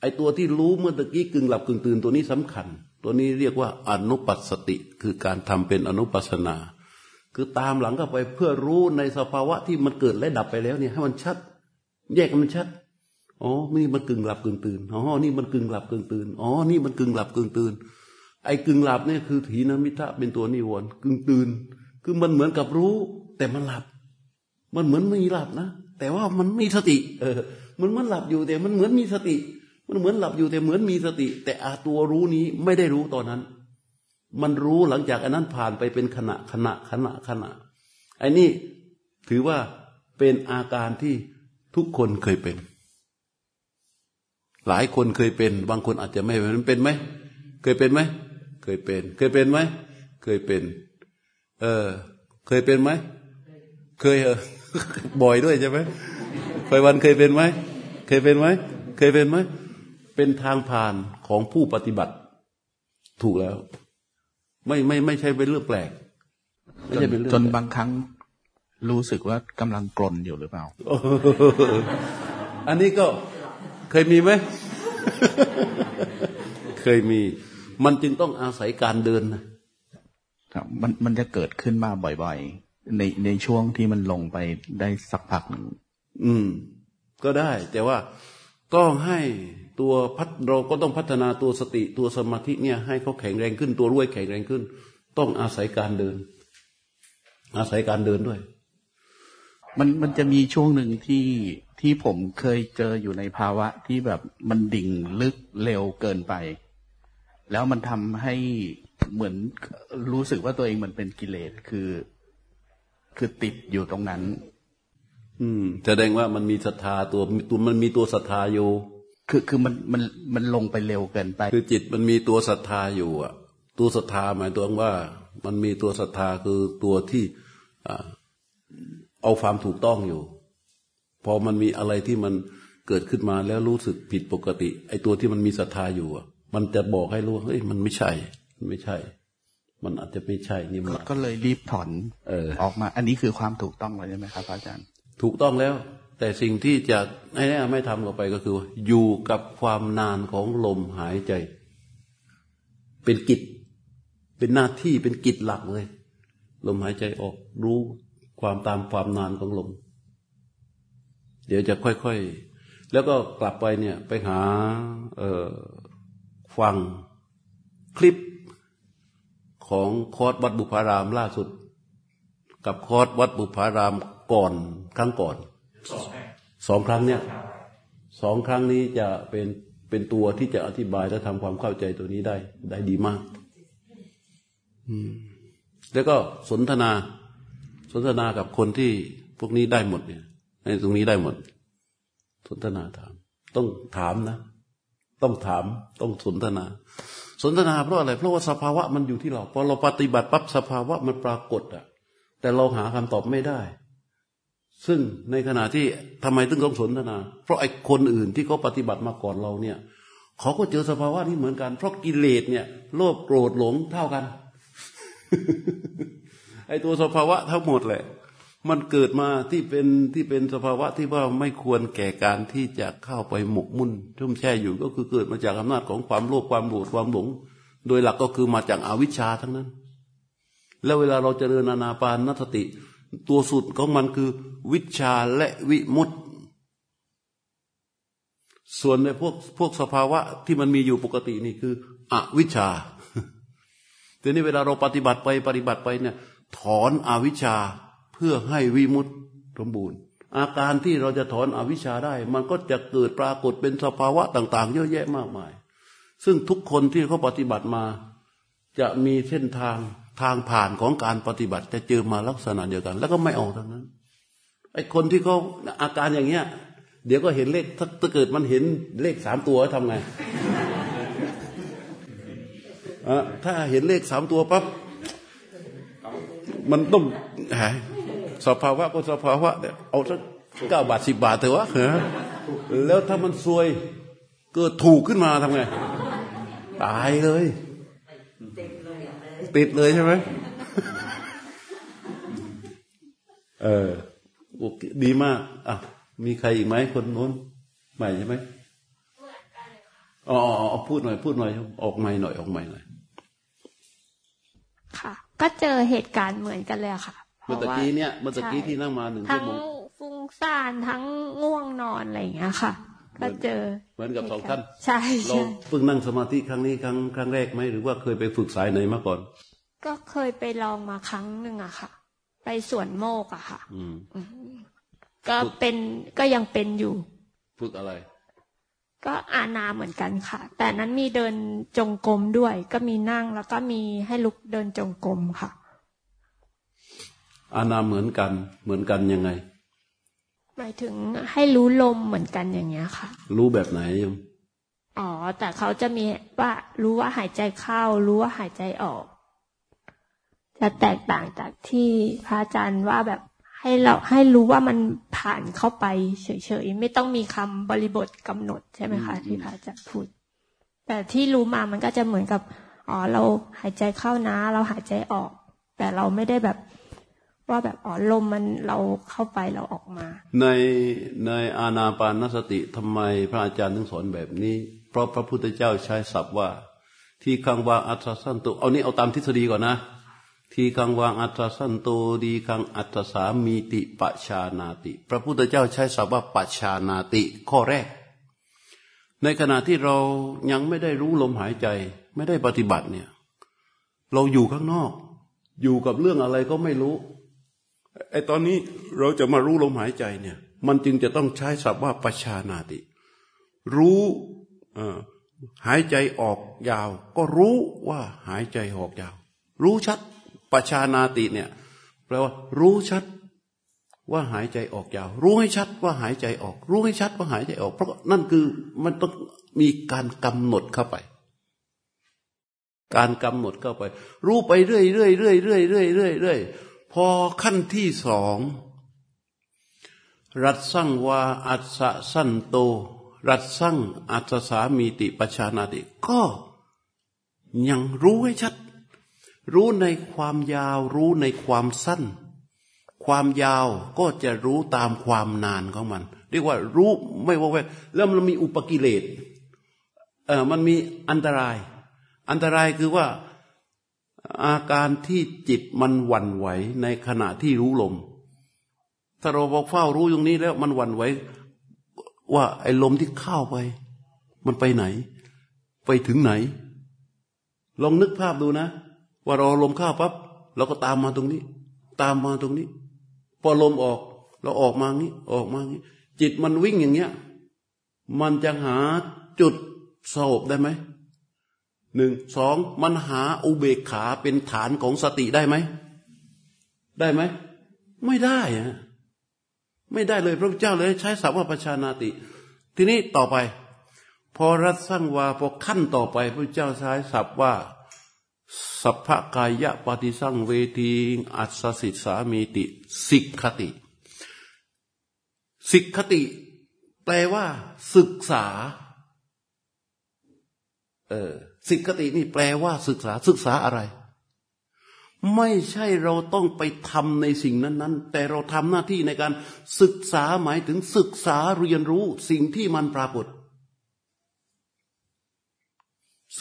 ไอ้ตัวที่รู้เมื่อตะกี้กึ่งหลับกึ่งตื่นตัวนี้สำคัญ ตัวนี้เรียกว่าอนุปัสสติคือการทำเป็นอนุปัสนา คือตามหลังก็ไปเพื่อรู้ในสภาวะที่มันเกิดและดับไปแล้วเนี่ยให้มันชัด แยกมันชัดอ๋อนี่มันกึ่งหลับกึ่งตื่นอ๋อนี่มันกึ่งหลับกึ่งตื่นอ๋อนี่มันกึ่งหลับกึ่งตื่น ไอ้กึ่งหลับเนี่ยคือถีนมิทะเป็นตัวนิวรณ์กึ่งตื่น คือมันเหมือนกับรู้ แต่มันหลับ มันเหมือนไม่หลับนะ แต่ว่ามันมีสติ เออ มันเหมือนหลับอยู่แต่มันเหมือนมีสติ มันเหมือนหลับอยู่แต่เหมือนมีสติ แต่อาตัวรู้นี้ไม่ได้รู้ตอนนั้น มันรู้หลังจากอันนั้นผ่านไปเป็นขณะขณะขณะขณะไอ้นี่ถือว่าเป็นอาการที่ทุกคนเคยเป็น หลายคนเคยเป็น บางคนอาจจะไม่เป็นเป็นไหมเคยเป็นไหมเคยเป็น เคยเป็นไหมเคยเป็น เออ เคยเป็นไหมเคยเออ บ่อยด้วยใช่ไหมไปวันเคยเป็นไหมเคยเป็นไหมเคยเป็นไหมเป็นทางผ่านของผู้ปฏิบัติ ถูกแล้ว ไม่ไม่ไม่ใช่เป็นเรื่องแปลกไม่ใช่เป็นเรื่องจนบางครั้งรู้สึกว่ากำลังกลนอยู่หรือเปล่า อันนี้ก็เคยมีไหม เคยมี มันจึงต้องอาศัยการเดินนะครับมันมันจะเกิดขึ้นมาบ่อย ๆ ในในช่วงที่มันลงไปได้สักพักหนึ่งอืม ก็ได้ แต่ว่าต้องให้ตัวพัฒเราก็ต้องพัฒนาตัวสติตัวสมาธิเนี่ย ให้เขาแข็งแรงขึ้นตัวรวยแข็งแรงขึ้น ต้องอาศัยการเดิน อาศัยการเดินด้วย มันมันจะมีช่วงหนึ่งที่ที่ผมเคยเจออยู่ในภาวะที่แบบมันดิ่งลึกเร็วเกินไป แล้วมันทำให้เหมือนรู้สึกว่าตัวเองมันเป็นกิเลสคือ คือติดอยู่ตรงนั้น อืม แสดงว่ามันมีศรัทธาตัวตัวมันมีตัวศรัทธาอยู่คือคือมันมันมันลงไปเร็วเกินไป คือจิตมันมีตัวศรัทธาอยู่อะ ตัวศรัทธาหมายถึงว่า มันมีตัวศรัทธาคือตัวที่เอาความถูกต้องอยู่ พอมันมีอะไรที่มันเกิดขึ้นมาแล้วรู้สึกผิดปกติ ไอ้ตัวที่มันมีศรัทธาอยู่อะมันจะบอกให้รู้เฮ้ยมันไม่ใช่ ไม่ใช่ มันอาจจะไม่ใช่นี่มันก็เลยรีบถอนเออ ออกมา อันนี้คือความถูกต้องเลยใช่ไหมครับอาจารย์ ถูกต้องแล้ว แต่สิ่งที่จะให้แน่ไม่ทำต่อไปก็คือ อยู่กับความนานของลมหายใจ เป็นกิจ เป็นหน้าที่เป็นกิจหลักเลย ลมหายใจออกรู้ความตามความนานของลม เดี๋ยวจะค่อยๆ แล้วก็กลับไปเนี่ย ไปหา เออฟังคลิป ของคอร์สวัดบุพารามล่าสุด กับคอร์สวัดบุพารามก่อนครั้งก่อนสองครั้งเนี่ยสองครั้งนี้จะเป็นเป็นตัวที่จะอธิบายและทำความเข้าใจตัวนี้ได้ ได้ดีมากแล้วก็สนทนา สนทนากับคนที่พวกนี้ได้หมดเนี่ยในตรงนี้ได้หมด สนทนาถาม ต้องถามนะ ต้องถาม ต้องสนทนา สนทนาเพราะอะไร เพราะว่าสภาวะมันอยู่ที่เรา พอเราปฏิบัติปั๊บสภาวะมันปรากฏอะแต่เราหาคำตอบไม่ได้ ซึ่งในขณะที่ทำไมต้องต้องสนทนา เพราะไอ้คนอื่นที่เขาปฏิบัติมาก่อนเราเนี่ย เขาก็เจอสภาวะนี้เหมือนกัน เพราะกิเลสเนี่ย โลภโกรธหลงเท่ากัน ไอ้ตัวสภาวะทั้งหมดแหละ มันเกิดมาที่เป็นที่เป็นสภาวะที่ว่าไม่ควรแก่การที่จะเข้าไปหมกมุ่นทุ่มแช่อยู่ก็คือเกิดมาจากอำนาจของความโลภความโกรธความหลง โดยหลักก็คือมาจากอาวิชชาทั้งนั้น แล้วเวลาเราจเจริญนานาปานนัตติ ตัวสุดของมันคือ วิชาและวิมุตส่วนในพวกพวกสภาวะที่มันมีอยู่ปกตินี่คืออวิชชาทีนี้เวลาเราปฏิบัติไปปฏิบัติไปเนี่ยถอนอวิชชา พื่อให้วิมุตติสมบูรณ์ อาการที่เราจะถอนอวิชชาได้ มันก็จะเกิดปรากฏเป็นสภาวะต่าง ๆ เยอะแยะมากมาย ซึ่งทุกคนที่เขาปฏิบัติมา จะมีเส้นทางทางผ่านของการปฏิบัติจะเจอมาลักษณะเดียวกัน แล้วก็ไม่ออกทั้งนั้นไอ้คนที่เขาอาการอย่างเงี้ย เดี๋ยวก็เห็นเลขถ้าเกิดมันเห็นเลขสามตัวทำไงถ้าเห็นเลขสามตัวปั๊บมันต้องหาย สภาวะก็สภาวะเนี่ยเอาสักเก้าบาทสิบบาทเถอะวะแล้วถ้ามันซวยเกิดถูกขึ้นมาทำไง ตายเลย ติดเลยใช่ไหมเออดีมากอะมีใครอีกไหมคนโน้น ใหม่ใช่ไหมอ๋อพูดหน่อย พูดหน่อย ออกใหม่หน่อยออกใหม่หน่อย ค่ะ ก็เจอเหตุการณ์เหมือนกันเลยค่ะ เมื่อกี้เนี่ยเมื่อกี้ที่นั่งมาหนึ่งชั่วโมงทั้งฟุ้งซ่านทั้งง่วงนอนอะไรอย่างเงี้ยค่ะ ก็เจอ เหมือนกับสองท่านใช่เราเพิ่งนั่งสมาธิครั้งนี้ครั้งครั้งแรกไหมหรือว่าเคยไปฝึกสายไหนมาก่อน ก็เคยไปลองมาครั้งหนึ่งอะค่ะ ไปสวนโมกอะค่ะ อืมก็เป็นก็ยังเป็นอยู่ ฝึกอะไร ก็อานาเหมือนกันค่ะ แต่นั้นมีเดินจงกรมด้วย ก็มีนั่งแล้วก็มีให้ลุกเดินจงกรมค่ะ อานาเหมือนกันเหมือนกันยังไง หมายถึงให้รู้ลมเหมือนกันอย่างเงี้ยค่ะ รู้แบบไหนยมอ๋อ แต่เขาจะมีว่า รู้ว่าหายใจเข้า รู้ว่าหายใจออก จะแตกต่างจากที่พระอาจารย์ว่าแบบให้เราให้รู้ว่ามันผ่านเข้าไปเฉยๆไม่ต้องมีคำบริบทกำหนดใช่ไหมคะ ที่พระอาจารย์พูด แต่ที่รู้มามันก็จะเหมือนกับอ๋อเราหายใจเข้านะ เราหายใจออก แต่เราไม่ได้แบบ ว่าแบบอ๋อลมมันเราเข้าไปเราออกมา ในในอานาปานสติทำไมพระอาจารย์ถึงสอนแบบนี้ เพราะพระพุทธเจ้าใช้ศัพท์ว่า ที่คังวางอัตสันตุเอานี้เอาตามทฤษฎีก่อนนะ ที่คังวางอัตสันตุดีคังอัตสามีติปชานาติ พระพุทธเจ้าใช้ศัพท์ว่าปชานาติ ข้อแรก ในขณะที่เรายังไม่ได้รู้ลมหายใจ ไม่ได้ปฏิบัติเนี่ย เราอยู่ข้างนอก อยู่กับเรื่องอะไรก็ไม่รู้ ไอ้ตอนนี้เราจะมารู้ลมหายใจเนี่ย มันจึงจะต้องใช้ศัพท์ว่าประชานาติ รู้หายใจออกยาว ก็รู้ว่าหายใจออกยาว รู้ชัดประชานาติเนี่ยแปลว่า รู้ชัดว่าหายใจออกยาว รู้ให้ชัดว่าหายใจออก รู้ให้ชัดว่าหายใจออก เพราะนั่นคือมันต้องมีการกำหนดเข้าไป การกำหนดเข้าไป รู้ไปเรื่อยเรื่อยเรื่อยเรื่อยเรื่อยเรื่อย พอขั้นที่สองรัตสั่งวาอัศสันโต รัตสั่งอัศสามีติปชานาติ ก็ยังรู้ให้ชัด รู้ในความยาวรู้ในความสั้น ความยาวก็จะรู้ตามความนานของมัน เรียกว่ารู้ไม่ว่าแล้วมันมีอุปกิเลสเออมันมีอันตราย อันตรายคือว่า อาการที่จิตมันหวั่นไหวในขณะที่รู้ลม ถ้าเราบอกเฝ้ารู้ตรงนี้แล้วมันหวั่นไหว ว่าไอ้ลมที่เข้าไป มันไปไหน ไปถึงไหน ลองนึกภาพดูนะ ว่าเราลมเข้าปั๊บเราก็ตามมาตรงนี้ ตามมาตรงนี้ พอลมออก เราออกมางี้ ออกมางี้ จิตมันวิ่งอย่างเงี้ย มันจะหาจุดสบได้ไหม หนึ่งสองมันหาอุเบกขาเป็นฐานของสติได้ไหม ได้ไหม ไม่ได้อะไม่ได้เลยพระเจ้าเลยใช้สัพพะชานาติ ทีนี้ต่อไป พอรัตสั่งวาพอขั้นต่อไปพระเจ้าใช้ศัพท์ว่า สัพพกายะปฏิสังเวทีอัศสิสามีติ สิกขติ สิกขติ แปลว่า ศึกษา เออ สิกตินี่แปลว่าศึกษาศึกษาอะไร ไม่ใช่เราต้องไปทำในสิ่งนั้น ๆ แต่เราทำหน้าที่ในการศึกษาหมายถึงศึกษาเรียนรู้สิ่งที่มันปรากฏ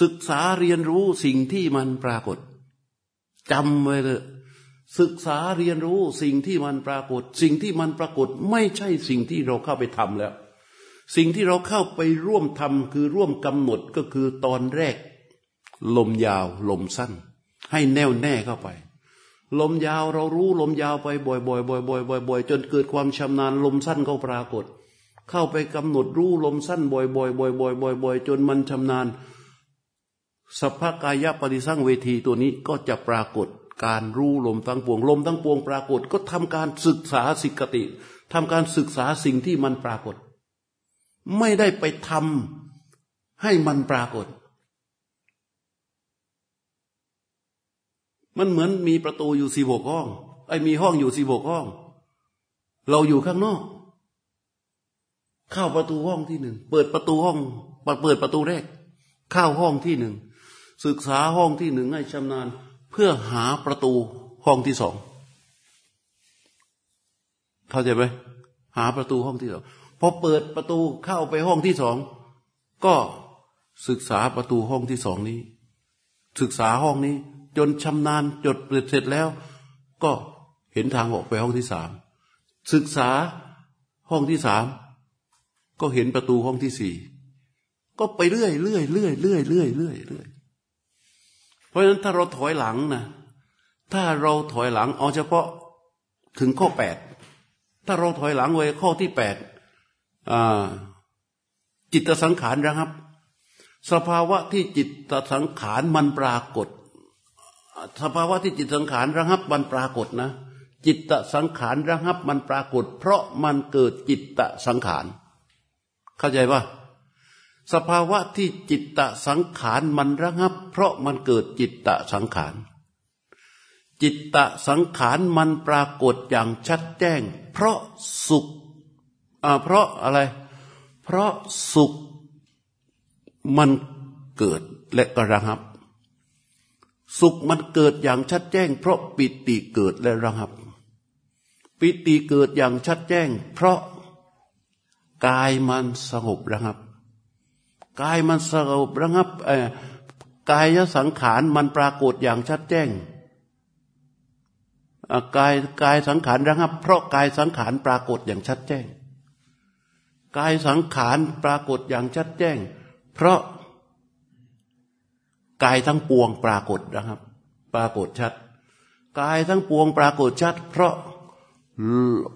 ศึกษาเรียนรู้สิ่งที่มันปรากฏจำไว้เลยศึกษาเรียนรู้สิ่งที่มันปรากฏ สิ่งที่มันปรากฏ ไม่ใช่สิ่งที่เราเข้าไปทำแล้ว สิ่งที่เราเข้าไปร่วมทำคือร่วมกำหนดก็คือตอนแรก ลมยาวลมสั้น ให้แน่วแน่เข้าไป ลมยาวเรารู้ลมยาวไปบ่อยๆบ่อยๆบ่อยๆบ่อยจนเกิดความชำนาญลมสั้นก็ปรากฏ เข้าไปกำหนดรู้ลมสั้นบ่อยๆบ่อยๆบ่อยๆบ่อยจนมันชำนาญสัพพกายปฏิสั่งเวทีตัวนี้ก็จะปรากฏการรู้ลมทั้งปวงลมทั้งปวงปรากฏก็ทำการศึกษาสิกติทำการศึกษาสิ่งที่มันปรากฏ ไม่ได้ไปทำให้มันปรากฏ มันเหมือนมีประตูอยู่สี่หกห้อง ไอ้มีห้องอยู่สี่หกห้อง เราอยู่ข้างนอก เข้าประตูห้องที่หนึ่ง เปิดประตูห้องเปิดประตูแรก เข้าห้องที่หนึ่ง ศึกษาห้องที่หนึ่งให้ชำนาญ เพื่อหาประตูห้องที่สอง เข้าใจไหมหาประตูห้องที่สอง พอเปิดประตูเข้าไปห้องที่สองก็ศึกษาประตูห้องที่สองนี้ ศึกษาห้องนี้ จนชำนาญจดเสร็จแล้ว ก็เห็นทางออกไปห้องที่สามศึกษาห้องที่สามก็เห็นประตูห้องที่สี่ก็ไปเรื่อยเรื่อยเรื่อยเรื่อยเรื่อยเรื่อยเรื่อยเพราะฉะนั้นถ้าเราถอยหลังนะถ้าเราถอยหลังเอาเฉพาะถึงข้อแปดถ้าเราถอยหลังไว้ข้อที่แปด จิตสังขารนะครับ สภาวะที่จิตสังขารมันปรากฏ สภาวะที่จิตสังขารระงับมันปรากฏนะ จิตสังขารระงับมันปรากฏ เพราะมันเกิดจิตตสังขาร เข้าใจปะสภาวะที่จิตตสังขารมันระงับ เพราะมันเกิดจิตตสังขาร จิตตสังขารมันปรากฏอย่างชัดแจ้ง เพราะสุข เพราะอะไร เพราะสุขมันเกิดและกระงับ สุขมันเกิดอย่างชัดแจ้ง เพราะปิติเกิดและระงับ ปิติเกิดอย่างชัดแจ้ง เพราะกายมันสงบระงับ กายมันสงบระงับกายสังขารมันปรากฏอย่างชัดแจ้งกายกายสังขารระงับ เพราะกายสังขารปรากฏอย่างชัดแจ้ง กายสังขารปรากฏอย่างชัดแจ้ง เพราะกายทั้งปวงปรากฏนะครับ ปรากฏชัด กายทั้งปวงปรากฏชัด เพราะ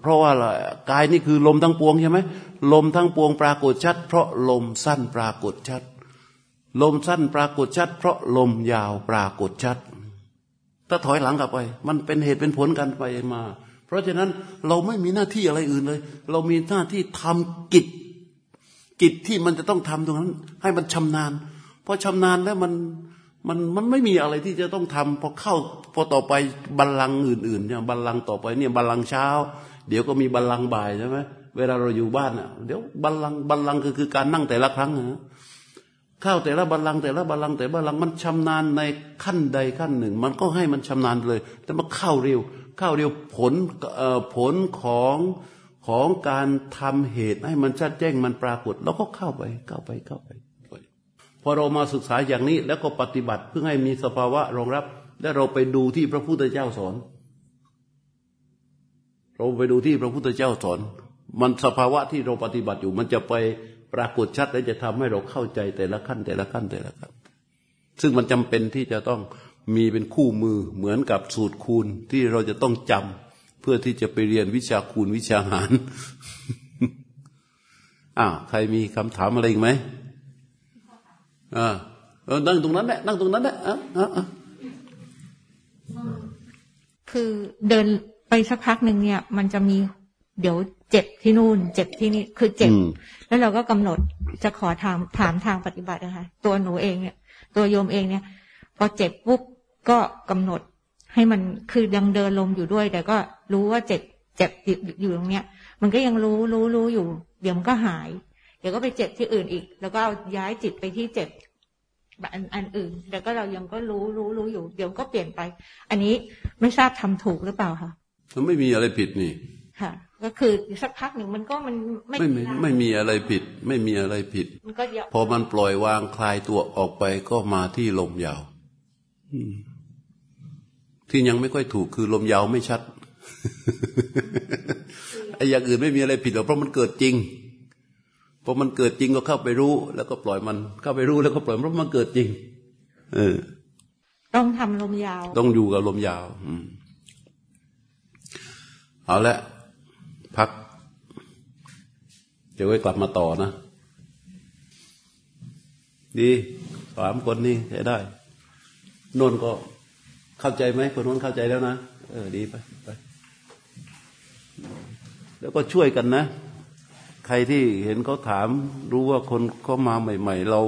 เพราะว่าอะไรกายนี่คือลมทั้งปวงใช่ไหมลมทั้งปวงปรากฏชัด เพราะลมสั้นปรากฏชัด ลมสั้นปรากฏชัด เพราะลมยาวปรากฏชัด ถ้าถอยหลังกลับไป มันเป็นเหตุเป็นผลกันไปมา ราะฉะนั้นเราไม่มีหน้าที่อะไรอื่นเลย เรามีหน้าที่ทำกิจ กิจที่มันจะต้องทำตรงนั้น ให้มันชำนาญพอชำนาญแล้วมันมันมันไม่มีอะไรที่จะต้องทำพอเข้าพอต่อไปบัลลังก์อื่นๆอย่างบัลลังก์ต่อไปเนี่ยบัลลังก์เช้า เดี๋ยวก็มีบัลลังก์บ่ายใช่ไหมเวลาเราอยู่บ้านอะเดี๋ยวบัลลังก์บัลลังก์ก็คือการนั่งแต่ละครั้งนะเข้าแต่ละบัลลังก์แต่ละบัลลังก์แต่บัลลังก์มันชำนาญในขั้นใดขั้นหนึ่ง มันก็ให้มันชำนาญเลย แต่มาเข้าเร็ว ข้าวเร็วผลผลของของการทำเหตุให้มันชัดแจ้งมันปรากฏ แล้วก็เข้าไปเข้าไปเข้าไป พอเรามาศึกษาอย่างนี้แล้วก็ปฏิบัติเพื่อให้มีสภาวะรองรับ และเราไปดูที่พระพุทธเจ้าสอน เราไปดูที่พระพุทธเจ้าสอน มันสภาวะที่เราปฏิบัติอยู่ มันจะไปปรากฏชัดและจะทำให้เราเข้าใจแต่ละขั้นแต่ละขั้นแต่ละขั้นซึ่งมันจำเป็นที่จะต้อง มีเป็นคู่มือเหมือนกับสูตรคูณที่เราจะต้องจำเพื่อที่จะไปเรียนวิชาคูณวิชาหารอ้าวใครมีคำถามอะไรอีกไหมอ่านั่งตรงนั้นแหละนั่งตรงนั้นแหละอะอะคือเดินไปสักพักหนึ่งเนี่ย มันจะมีเดี๋ยวเจ็บที่นู่น เจ็บที่นี่คือเจ็บ แล้วเราก็กำหนดจะขอถามถามทางปฏิบัตินะคะตัวหนูเองเนี่ย ตัวโยมเองเนี่ย พอเจ็บปุ๊บ ก็กำหนดให้มันคือยังเดินลมอยู่ด้วย แต่ก็รู้ว่าเจ็บเจ็บอยู่ตรงเนี้ย มันก็ยังรู้รู้รู้อยู่ เดี๋ยวมันก็หาย เดี๋ยวก็ไปเจ็บที่อื่นอีก แล้วก็เอาย้ายจิตไปที่เจ็บอันอันอื่นแล้วก็เรายังก็รู้รู้รู้อยู่ เดี๋ยวก็เปลี่ยนไป อันนี้ไม่ทราบทำถูกหรือเปล่าคะมันไม่มีอะไรผิดนี่ค่ะ ก็คือสักพักหนึ่งมันก็มันไม่ไม่ไม่มีอะไรผิด ไม่มีอะไรผิดพอมันปล่อยวางคลายตัวออกไปก็มาที่ลมยาว ที่ยังไม่ค่อยถูกคือลมยาวไม่ชัดไอ้อย่างอื่นไม่มีอะไรผิดหรอกเพราะมันเกิดจริงพอมันเกิดจริงก็เข้าไปรู้ แล้วก็ปล่อยมัน เข้าไปรู้แล้วก็ปล่อยเพราะมันเกิดจริง เออ ต้องทำลมยาว ต้องอยู่กับลมยาว อืมเอาละพักเดี๋ยวไว้กลับมาต่อนะ ดีสามคนนี้ใช้ได้นนก็ เข้าใจไหมคนนู้นเข้าใจแล้วนะเออดีไปไปแล้วก็ช่วยกันนะ ใครที่เห็นเขาถาม รู้ว่าคนเขามาใหม่ ๆ เรา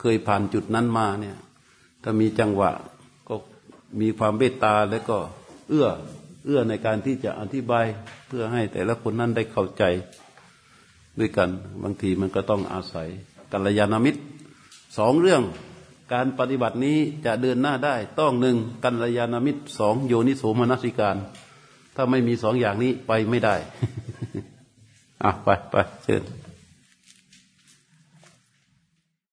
เคยผ่านจุดนั้นมาเนี่ย ถ้ามีจังหวะก็มีความเมตตาแล้วก็เอื้อ เอื้อในการที่จะอธิบายเพื่อให้แต่ละคนนั้นได้เข้าใจด้วยกัน บางทีมันก็ต้องอาศัยกัลยาณมิตรสองเรื่อง การปฏิบัตินี้จะเดินหน้าได้ต้องหนึ่งกัลยาณมิตรสองโยนิโสมนสิการ ถ้าไม่มีสองอย่างนี้ไปไม่ได้ อะ ไปไปเชิญ